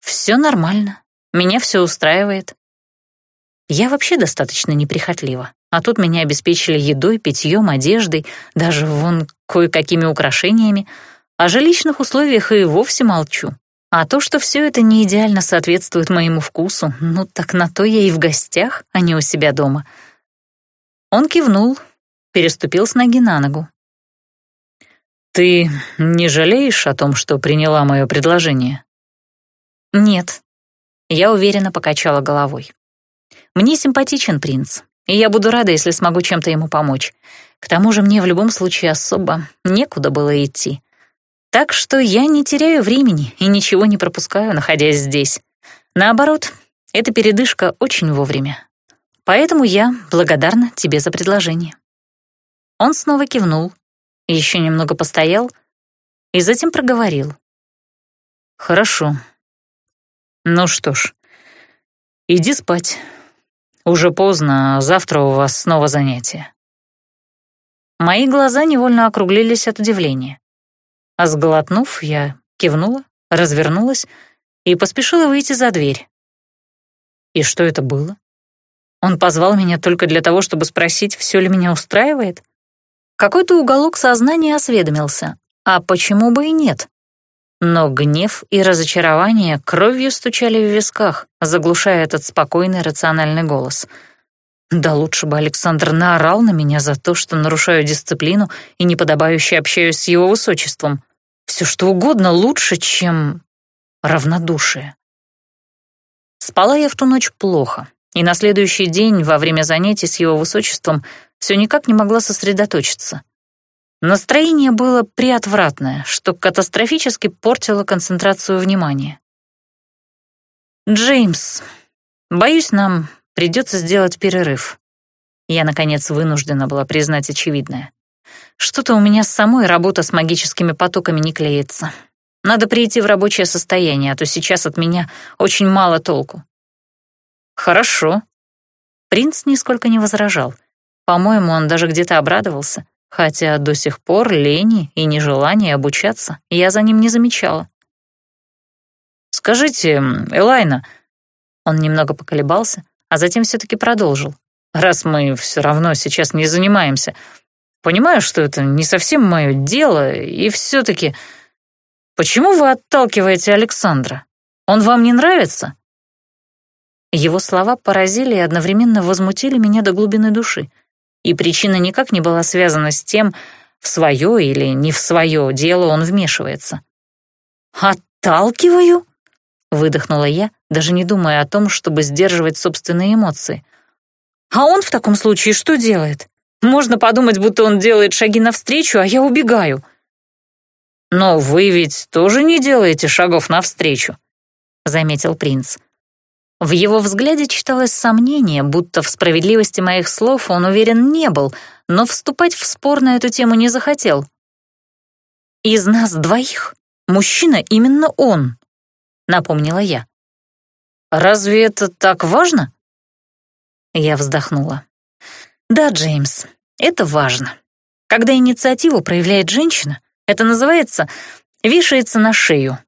«Все нормально, меня все устраивает. Я вообще достаточно неприхотлива, а тут меня обеспечили едой, питьем, одеждой, даже вон кое-какими украшениями, о жилищных условиях и вовсе молчу. А то, что все это не идеально соответствует моему вкусу, ну так на то я и в гостях, а не у себя дома. Он кивнул, переступил с ноги на ногу. «Ты не жалеешь о том, что приняла мое предложение?» «Нет», — я уверенно покачала головой. «Мне симпатичен принц, и я буду рада, если смогу чем-то ему помочь. К тому же мне в любом случае особо некуда было идти. Так что я не теряю времени и ничего не пропускаю, находясь здесь. Наоборот, эта передышка очень вовремя. Поэтому я благодарна тебе за предложение». Он снова кивнул, еще немного постоял и затем проговорил. «Хорошо. Ну что ж, иди спать. Уже поздно, а завтра у вас снова занятия». Мои глаза невольно округлились от удивления. А сглотнув, я кивнула, развернулась и поспешила выйти за дверь. И что это было? Он позвал меня только для того, чтобы спросить, все ли меня устраивает? Какой-то уголок сознания осведомился, а почему бы и нет? Но гнев и разочарование кровью стучали в висках, заглушая этот спокойный рациональный голос. Да лучше бы Александр наорал на меня за то, что нарушаю дисциплину и неподобающе общаюсь с его высочеством. Все что угодно лучше, чем равнодушие. Спала я в ту ночь плохо, и на следующий день, во время занятий с его высочеством, все никак не могла сосредоточиться. Настроение было приотвратное, что катастрофически портило концентрацию внимания. «Джеймс, боюсь, нам придется сделать перерыв». Я, наконец, вынуждена была признать очевидное. Что-то у меня с самой работа с магическими потоками не клеится. Надо прийти в рабочее состояние, а то сейчас от меня очень мало толку. Хорошо. Принц нисколько не возражал — по-моему, он даже где-то обрадовался, хотя до сих пор лени и нежелания обучаться я за ним не замечала. «Скажите, Элайна...» Он немного поколебался, а затем все-таки продолжил. «Раз мы все равно сейчас не занимаемся, понимаю, что это не совсем мое дело, и все-таки... Почему вы отталкиваете Александра? Он вам не нравится?» Его слова поразили и одновременно возмутили меня до глубины души — и причина никак не была связана с тем, в свое или не в свое дело он вмешивается. «Отталкиваю?» — выдохнула я, даже не думая о том, чтобы сдерживать собственные эмоции. «А он в таком случае что делает? Можно подумать, будто он делает шаги навстречу, а я убегаю». «Но вы ведь тоже не делаете шагов навстречу», — заметил принц. В его взгляде читалось сомнение, будто в справедливости моих слов он уверен не был, но вступать в спор на эту тему не захотел. «Из нас двоих мужчина именно он», — напомнила я. «Разве это так важно?» Я вздохнула. «Да, Джеймс, это важно. Когда инициативу проявляет женщина, это называется «вешается на шею».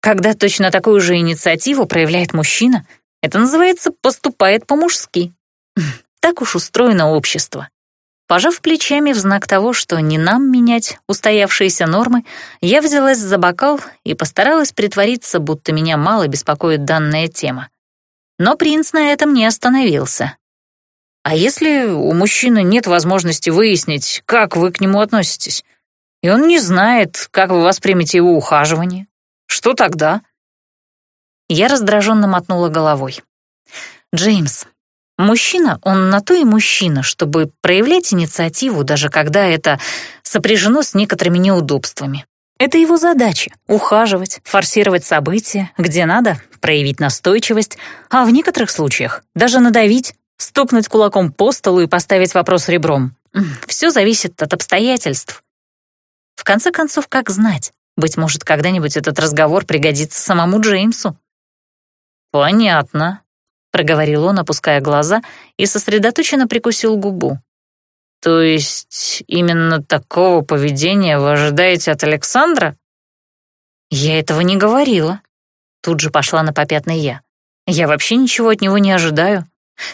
Когда точно такую же инициативу проявляет мужчина — это называется «поступает по-мужски». Так уж устроено общество. Пожав плечами в знак того, что не нам менять устоявшиеся нормы, я взялась за бокал и постаралась притвориться, будто меня мало беспокоит данная тема. Но принц на этом не остановился. «А если у мужчины нет возможности выяснить, как вы к нему относитесь, и он не знает, как вы воспримете его ухаживание, что тогда?» Я раздраженно мотнула головой. «Джеймс, мужчина, он на то и мужчина, чтобы проявлять инициативу, даже когда это сопряжено с некоторыми неудобствами. Это его задача — ухаживать, форсировать события, где надо — проявить настойчивость, а в некоторых случаях даже надавить, стукнуть кулаком по столу и поставить вопрос ребром. Все зависит от обстоятельств. В конце концов, как знать? Быть может, когда-нибудь этот разговор пригодится самому Джеймсу. «Понятно», — проговорил он, опуская глаза, и сосредоточенно прикусил губу. То есть именно такого поведения вы ожидаете от Александра? Я этого не говорила. Тут же пошла на попятный я. Я вообще ничего от него не ожидаю.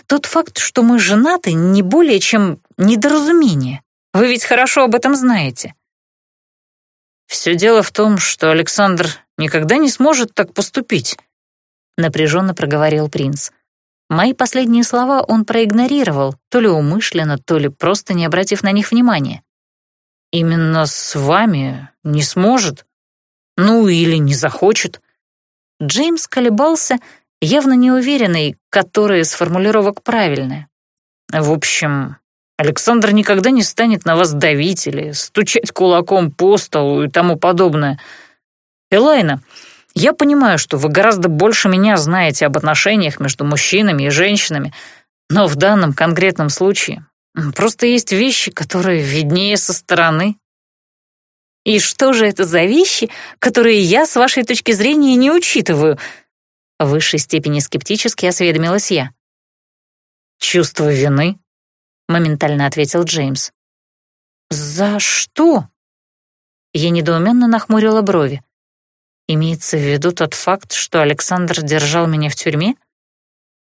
Тот факт, что мы женаты, не более чем недоразумение. Вы ведь хорошо об этом знаете. Все дело в том, что Александр никогда не сможет так поступить, напряженно проговорил принц. Мои последние слова он проигнорировал, то ли умышленно, то ли просто не обратив на них внимания. «Именно с вами не сможет. Ну, или не захочет». Джеймс колебался, явно неуверенный, которая из формулировок правильная. «В общем, Александр никогда не станет на вас давить или стучать кулаком по столу и тому подобное. Элайна, я понимаю, что вы гораздо больше меня знаете об отношениях между мужчинами и женщинами, но в данном конкретном случае просто есть вещи, которые виднее со стороны. И что же это за вещи, которые я, с вашей точки зрения, не учитываю? В высшей степени скептически осведомилась я. «Чувство вины», — моментально ответил Джеймс. «За что?» Я недоуменно нахмурила брови. Имеется в виду тот факт, что Александр держал меня в тюрьме?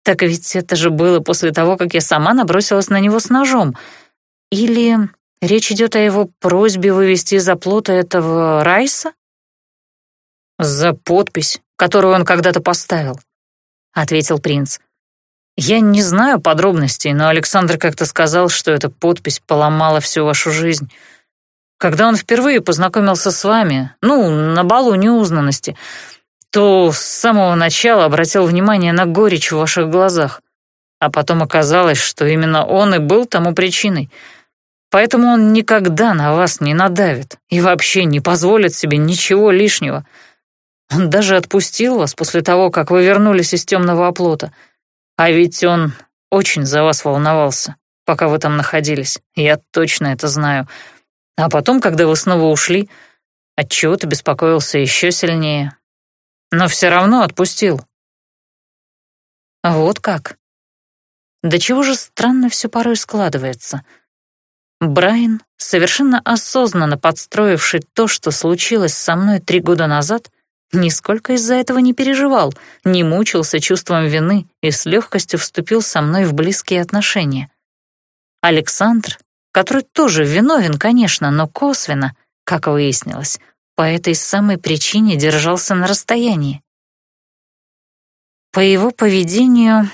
Так ведь это же было после того, как я сама набросилась на него с ножом. Или речь идет о его просьбе вывести из оплота этого Райса? «За подпись, которую он когда-то поставил», — ответил принц. «Я не знаю подробностей, но Александр как-то сказал, что эта подпись поломала всю вашу жизнь». Когда он впервые познакомился с вами, ну, на балу неузнанности, то с самого начала обратил внимание на горечь в ваших глазах. А потом оказалось, что именно он и был тому причиной. Поэтому он никогда на вас не надавит и вообще не позволит себе ничего лишнего. Он даже отпустил вас после того, как вы вернулись из темного оплота. А ведь он очень за вас волновался, пока вы там находились. Я точно это знаю. — а потом, когда вы снова ушли, отчего-то беспокоился еще сильнее. Но все равно отпустил. Вот как. Да чего же странно все порой складывается. Брайан, совершенно осознанно подстроивший то, что случилось со мной три года назад, нисколько из-за этого не переживал, не мучился чувством вины и с легкостью вступил со мной в близкие отношения. Александр который тоже виновен, конечно, но косвенно, как выяснилось, по этой самой причине держался на расстоянии. По его поведению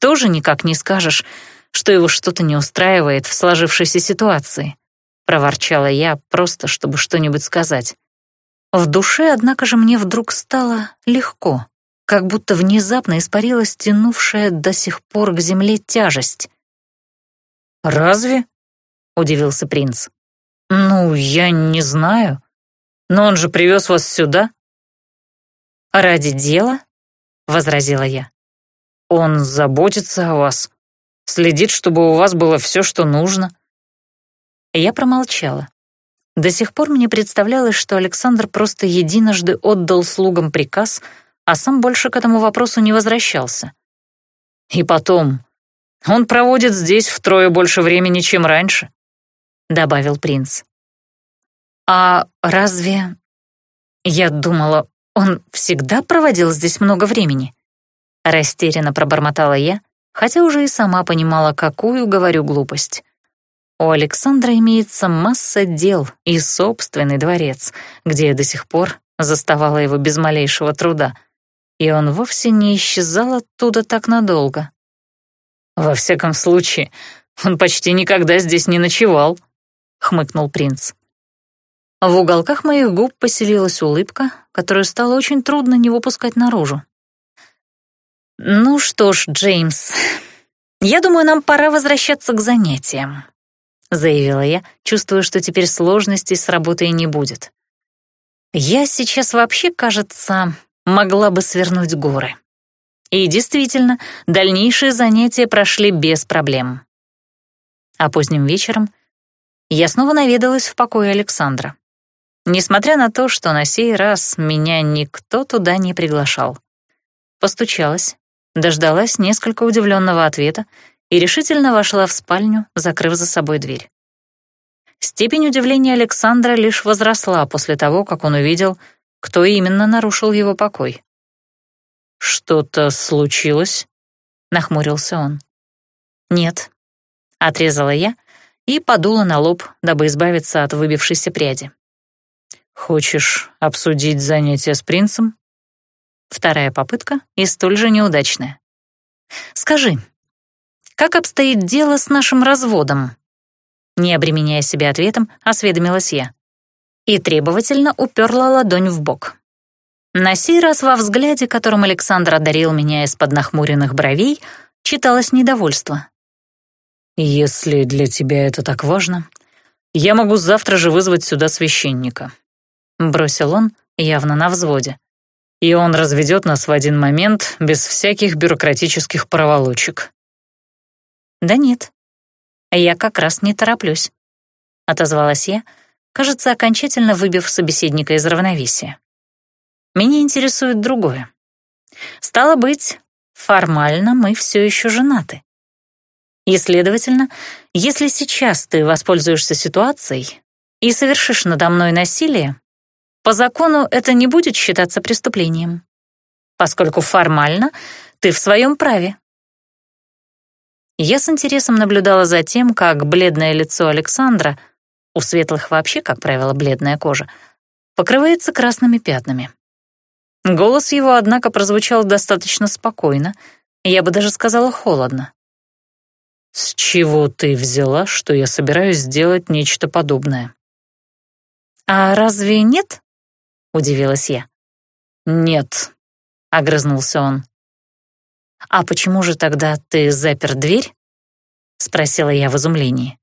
тоже никак не скажешь, что его что-то не устраивает в сложившейся ситуации, проворчала я, просто чтобы что-нибудь сказать. В душе, однако же, мне вдруг стало легко, как будто внезапно испарилась тянувшая до сих пор к земле тяжесть. «Разве?» — удивился принц. «Ну, я не знаю. Но он же привез вас сюда». «Ради дела?» — возразила я. «Он заботится о вас, следит, чтобы у вас было все, что нужно». Я промолчала. До сих пор мне представлялось, что Александр просто единожды отдал слугам приказ, а сам больше к этому вопросу не возвращался. И потом, он проводит здесь втрое больше времени, чем раньше. — добавил принц. «А разве...» Я думала, он всегда проводил здесь много времени. Растерянно пробормотала я, хотя уже и сама понимала, какую говорю глупость. У Александра имеется масса дел и собственный дворец, где я до сих пор заставала его без малейшего труда, и он вовсе не исчезал оттуда так надолго. «Во всяком случае, он почти никогда здесь не ночевал», хмыкнул принц. В уголках моих губ поселилась улыбка, которую стало очень трудно не выпускать наружу. «Ну что ж, Джеймс, я думаю, нам пора возвращаться к занятиям», заявила я, чувствуя, что теперь сложностей с работой не будет. «Я сейчас вообще, кажется, могла бы свернуть горы». И действительно, дальнейшие занятия прошли без проблем. А поздним вечером — я снова наведалась в покое Александра. Несмотря на то, что на сей раз меня никто туда не приглашал. Постучалась, дождалась несколько удивленного ответа и решительно вошла в спальню, закрыв за собой дверь. Степень удивления Александра лишь возросла после того, как он увидел, кто именно нарушил его покой. «Что-то случилось?» — нахмурился он. «Нет», — отрезала я и подула на лоб, дабы избавиться от выбившейся пряди. «Хочешь обсудить занятия с принцем?» Вторая попытка и столь же неудачная. «Скажи, как обстоит дело с нашим разводом?» Не обременяя себя ответом, осведомилась я. И требовательно уперла ладонь в бок. На сей раз во взгляде, которым Александр одарил меня из-под нахмуренных бровей, читалось недовольство. «Если для тебя это так важно, я могу завтра же вызвать сюда священника», — бросил он, явно на взводе. «И он разведет нас в один момент без всяких бюрократических проволочек». «Да нет, я как раз не тороплюсь», — отозвалась я, кажется, окончательно выбив собеседника из равновесия. «Меня интересует другое. Стало быть, формально мы все еще женаты. И, следовательно, если сейчас ты воспользуешься ситуацией и совершишь надо мной насилие, по закону это не будет считаться преступлением, поскольку формально ты в своем праве. Я с интересом наблюдала за тем, как бледное лицо Александра, у светлых вообще, как правило, бледная кожа, покрывается красными пятнами. Голос его, однако, прозвучал достаточно спокойно, я бы даже сказала холодно. «С чего ты взяла, что я собираюсь сделать нечто подобное?» «А разве нет?» — удивилась я. «Нет», — огрызнулся он. «А почему же тогда ты запер дверь?» — спросила я в изумлении.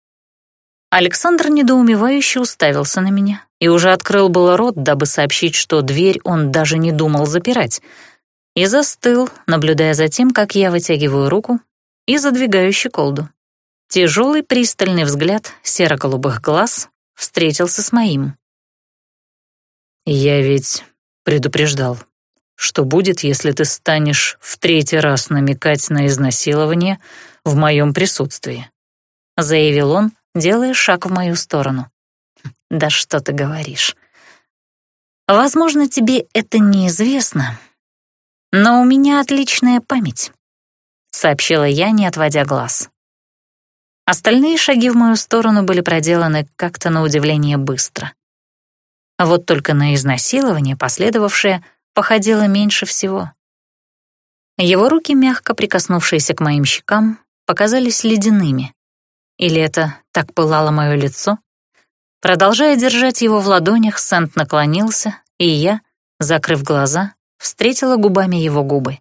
Александр недоумевающе уставился на меня и уже открыл было рот, дабы сообщить, что дверь он даже не думал запирать, и застыл, наблюдая за тем, как я вытягиваю руку и задвигаю щеколду. Тяжелый пристальный взгляд серо-голубых глаз встретился с моим. «Я ведь предупреждал, что будет, если ты станешь в третий раз намекать на изнасилование в моем присутствии», заявил он, делая шаг в мою сторону. «Да что ты говоришь? Возможно, тебе это неизвестно, но у меня отличная память. — сообщила я, не отводя глаз. Остальные шаги в мою сторону были проделаны как-то на удивление быстро. А вот только на изнасилование, последовавшее, походило меньше всего. Его руки, мягко прикоснувшиеся к моим щекам, показались ледяными. Или это так пылало мое лицо? Продолжая держать его в ладонях, Сент наклонился, и я, закрыв глаза, встретила губами его губы.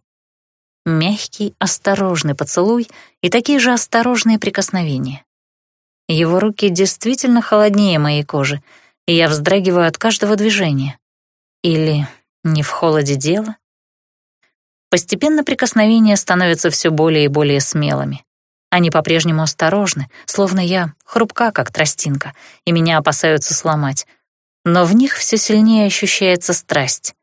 Мягкий, осторожный поцелуй и такие же осторожные прикосновения. Его руки действительно холоднее моей кожи, и я вздрагиваю от каждого движения. Или не в холоде дело? Постепенно прикосновения становятся все более и более смелыми. Они по-прежнему осторожны, словно я хрупка, как тростинка, и меня опасаются сломать. Но в них все сильнее ощущается страсть.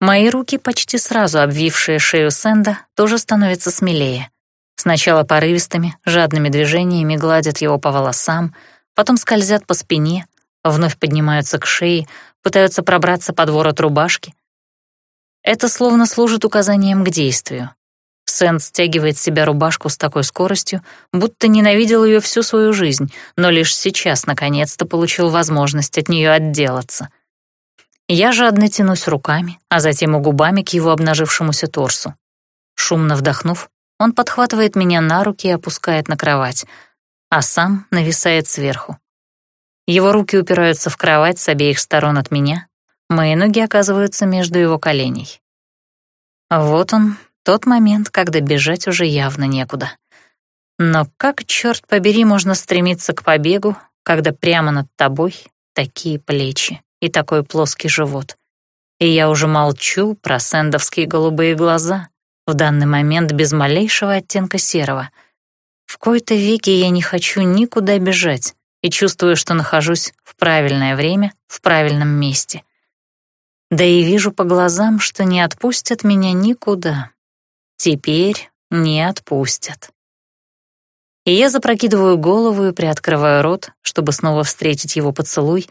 Мои руки, почти сразу обвившие шею Сэнда, тоже становятся смелее. Сначала порывистыми, жадными движениями гладят его по волосам, потом скользят по спине, вновь поднимаются к шее, пытаются пробраться под ворот рубашки. Это словно служит указанием к действию. Сэнд стягивает с себя рубашку с такой скоростью, будто ненавидел ее всю свою жизнь, но лишь сейчас наконец-то получил возможность от нее отделаться — я жадно тянусь руками, а затем и губами к его обнажившемуся торсу. Шумно вдохнув, он подхватывает меня на руки и опускает на кровать, а сам нависает сверху. Его руки упираются в кровать с обеих сторон от меня, мои ноги оказываются между его коленей. Вот он, тот момент, когда бежать уже явно некуда. Но как, черт побери, можно стремиться к побегу, когда прямо над тобой такие плечи? И такой плоский живот. И я уже молчу про сэндовские голубые глаза, в данный момент без малейшего оттенка серого. В кои-то веки я не хочу никуда бежать и чувствую, что нахожусь в правильное время, в правильном месте. Да и вижу по глазам, что не отпустят меня никуда. Теперь не отпустят. И я запрокидываю голову и приоткрываю рот, чтобы снова встретить его поцелуй,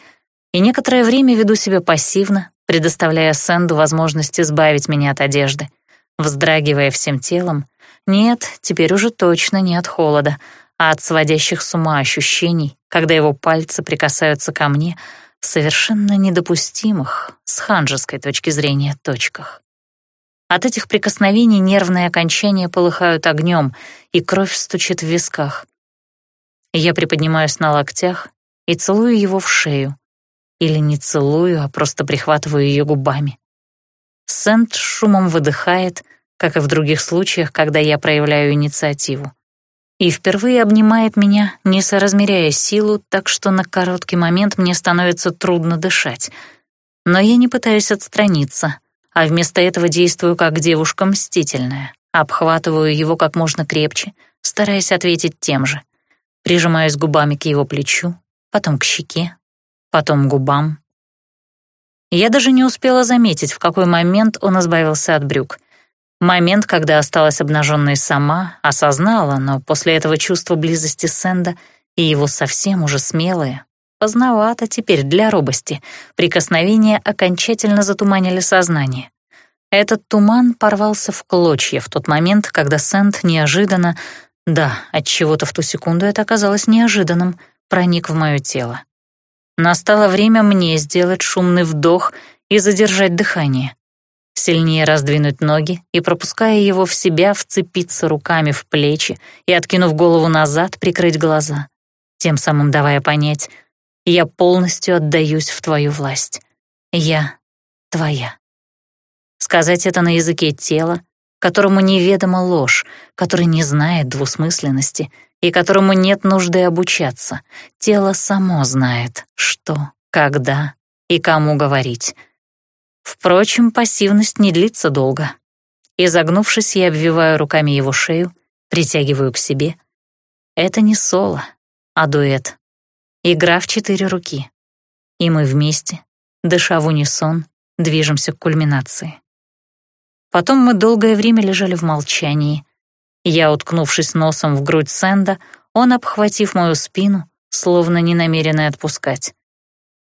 и некоторое время веду себя пассивно, предоставляя Сэнду возможность избавить меня от одежды, вздрагивая всем телом. Нет, теперь уже точно не от холода, а от сводящих с ума ощущений, когда его пальцы прикасаются ко мне в совершенно недопустимых, с ханжеской точки зрения, точках. От этих прикосновений нервные окончания полыхают огнем, и кровь стучит в висках. Я приподнимаюсь на локтях и целую его в шею. Или не целую, а просто прихватываю ее губами. Сент шумом выдыхает, как и в других случаях, когда я проявляю инициативу и впервые обнимает меня, не соразмеряя силу, так что на короткий момент мне становится трудно дышать. Но я не пытаюсь отстраниться, а вместо этого действую как девушка мстительная, обхватываю его как можно крепче, стараясь ответить тем же. Прижимаюсь губами к его плечу, потом к щеке, потом губам. Я даже не успела заметить, в какой момент он избавился от брюк — Момент, когда осталась обнаженной сама, осознала, но после этого чувство близости Сэнда и его совсем уже смелые, поздновато теперь для робости, прикосновения окончательно затуманили сознание. Этот туман порвался в клочья в тот момент, когда Сэнд неожиданно, да, от чего-то в ту секунду это оказалось неожиданным, проник в мое тело. Настало время мне сделать шумный вдох и задержать дыхание сильнее раздвинуть ноги и, пропуская его в себя, вцепиться руками в плечи и, откинув голову назад, прикрыть глаза, тем самым давая понять, я полностью отдаюсь в твою власть. Я твоя. Сказать это на языке тела, которому неведома ложь, который не знает двусмысленности и которому нет нужды обучаться. Тело само знает, что, когда и кому говорить — Впрочем, пассивность не длится долго. Изогнувшись, я обвиваю руками его шею, притягиваю к себе. Это не соло, а дуэт. Игра в четыре руки. И мы вместе, дыша в унисон, движемся к кульминации. Потом мы долгое время лежали в молчании. Я, уткнувшись носом в грудь Сэнда, он, обхватив мою спину, словно не намеренный отпускать.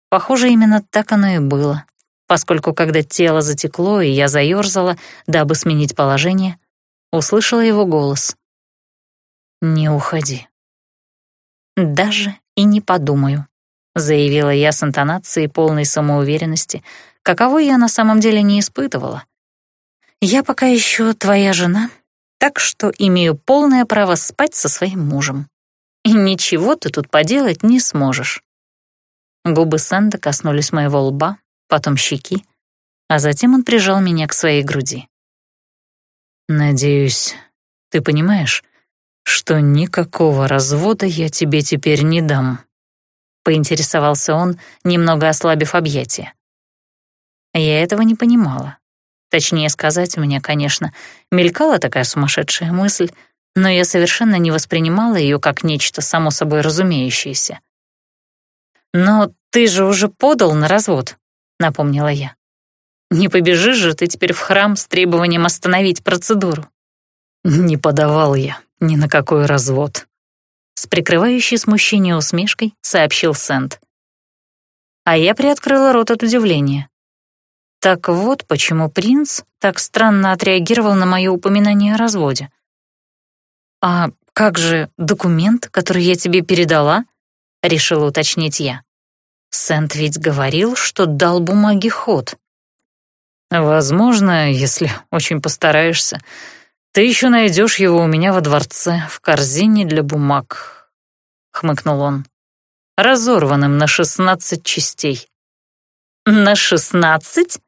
Похоже, именно так оно и было поскольку когда тело затекло и я заёрзала, дабы сменить положение, услышала его голос. «Не уходи». «Даже и не подумаю», — заявила я с интонацией полной самоуверенности, каковой я на самом деле не испытывала. «Я пока еще твоя жена, так что имею полное право спать со своим мужем. И ничего ты тут поделать не сможешь». Губы Сэнда коснулись моего лба, потом щеки, а затем он прижал меня к своей груди. «Надеюсь, ты понимаешь, что никакого развода я тебе теперь не дам», — поинтересовался он, немного ослабив объятия. Я этого не понимала. Точнее сказать, мне, конечно, мелькала такая сумасшедшая мысль, но я совершенно не воспринимала ее как нечто само собой разумеющееся. «Но ты же уже подал на развод», — напомнила я. «Не побежишь же ты теперь в храм с требованием остановить процедуру?» «Не подавал я ни на какой развод», — с прикрывающей смущение усмешкой сообщил Сент. А я приоткрыла рот от удивления. Так вот, почему принц так странно отреагировал на мое упоминание о разводе. «А как же документ, который я тебе передала?» — решила уточнить я. Сент ведь говорил, что дал бумаге ход. Возможно, если очень постараешься, ты еще найдешь его у меня во дворце в корзине для бумаг, хмыкнул он, разорванным на шестнадцать частей. На шестнадцать?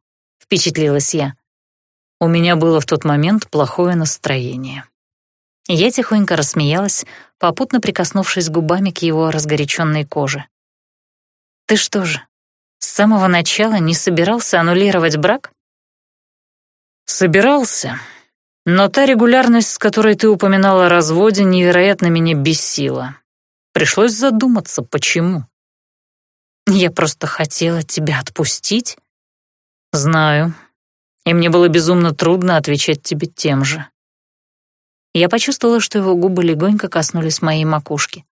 Впечатлилась я. У меня было в тот момент плохое настроение. Я тихонько рассмеялась, попутно прикоснувшись губами к его разгоряченной коже. Ты что же, с самого начала не собирался аннулировать брак? Собирался, но та регулярность, с которой ты упоминала о разводе, невероятно меня бесила. Пришлось задуматься, почему. Я просто хотела тебя отпустить. Знаю, и мне было безумно трудно отвечать тебе тем же. Я почувствовала, что его губы легонько коснулись моей макушки.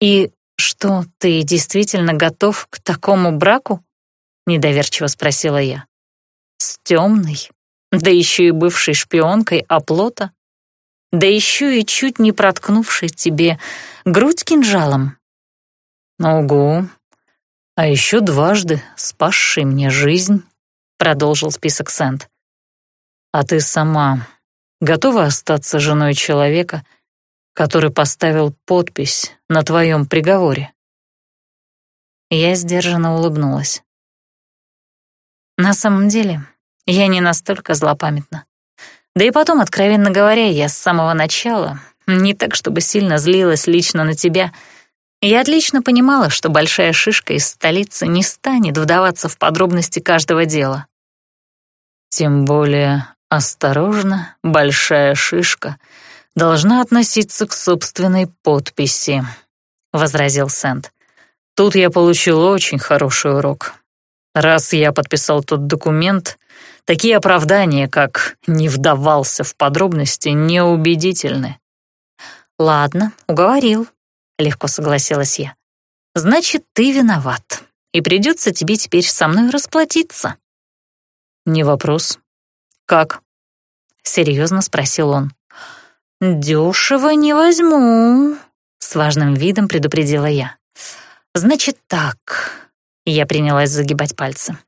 «И что, ты действительно готов к такому браку?» — недоверчиво спросила я. «С темной, да еще и бывшей шпионкой оплота, да еще и чуть не проткнувшей тебе грудь кинжалом». «Угу, а еще дважды спасший мне жизнь», — продолжил список Сент. «А ты сама готова остаться женой человека, который поставил подпись на твоем приговоре?» Я сдержанно улыбнулась. На самом деле, я не настолько злопамятна. Да и потом, откровенно говоря, я с самого начала, не так чтобы сильно злилась лично на тебя, я отлично понимала, что большая шишка из столицы не станет вдаваться в подробности каждого дела. Тем более осторожно, большая шишка должна относиться к собственной подписи, — возразил Сент. Тут я получил очень хороший урок. Раз я подписал тот документ, такие оправдания, как «не вдавался в подробности», неубедительны. «Ладно, уговорил», — легко согласилась я. «Значит, ты виноват, и придется тебе теперь со мной расплатиться». «Не вопрос. Как?» — серьезно спросил он. «Дешево не возьму», — с важным видом предупредила я. «Значит так, я принялась загибать пальцы.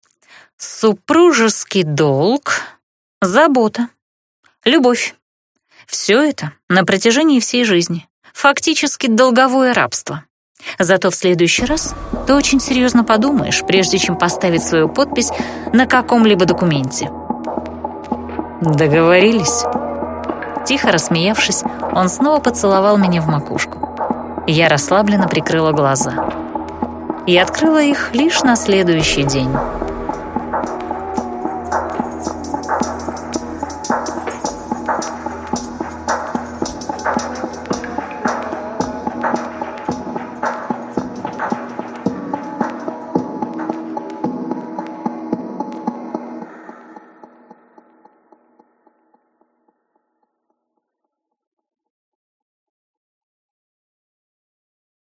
Супружеский долг, забота, любовь. Все это на протяжении всей жизни. Фактически долговое рабство. Зато в следующий раз ты очень серьезно подумаешь, прежде чем поставить свою подпись на каком-либо документе. Договорились? Тихо рассмеявшись, он снова поцеловал меня в макушку. Я расслабленно прикрыла глаза и открыла их лишь на следующий день.